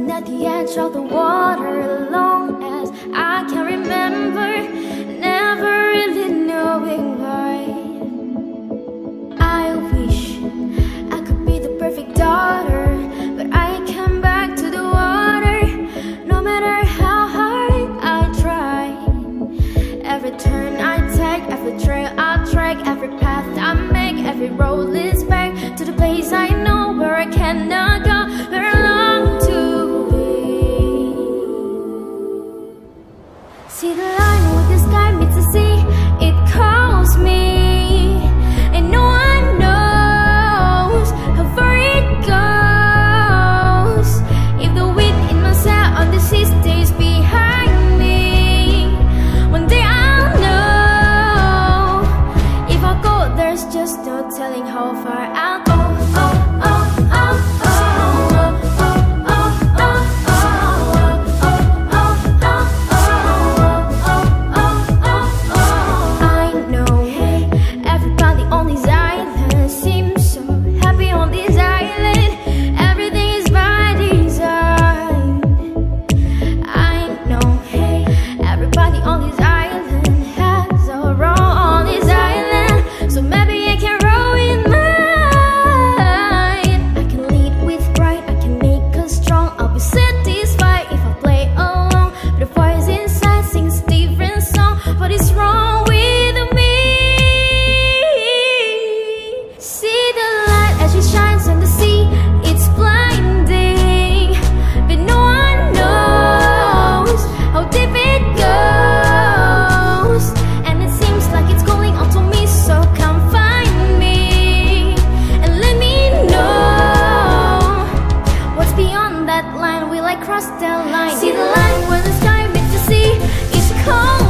Sitting at the edge of the water long as I can remember Never really knowing why. I wish I could be the perfect daughter But I come back to the water No matter how hard I try. Every turn I take, every trail I track Every path I make, every road leads There's just no telling how far I'll go. Oh. line. See the line where the sky meets the sea. It's cold.